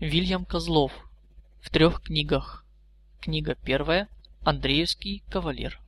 Вильям Козлов в трех книгах. Книга первая. Андреевский кавалер.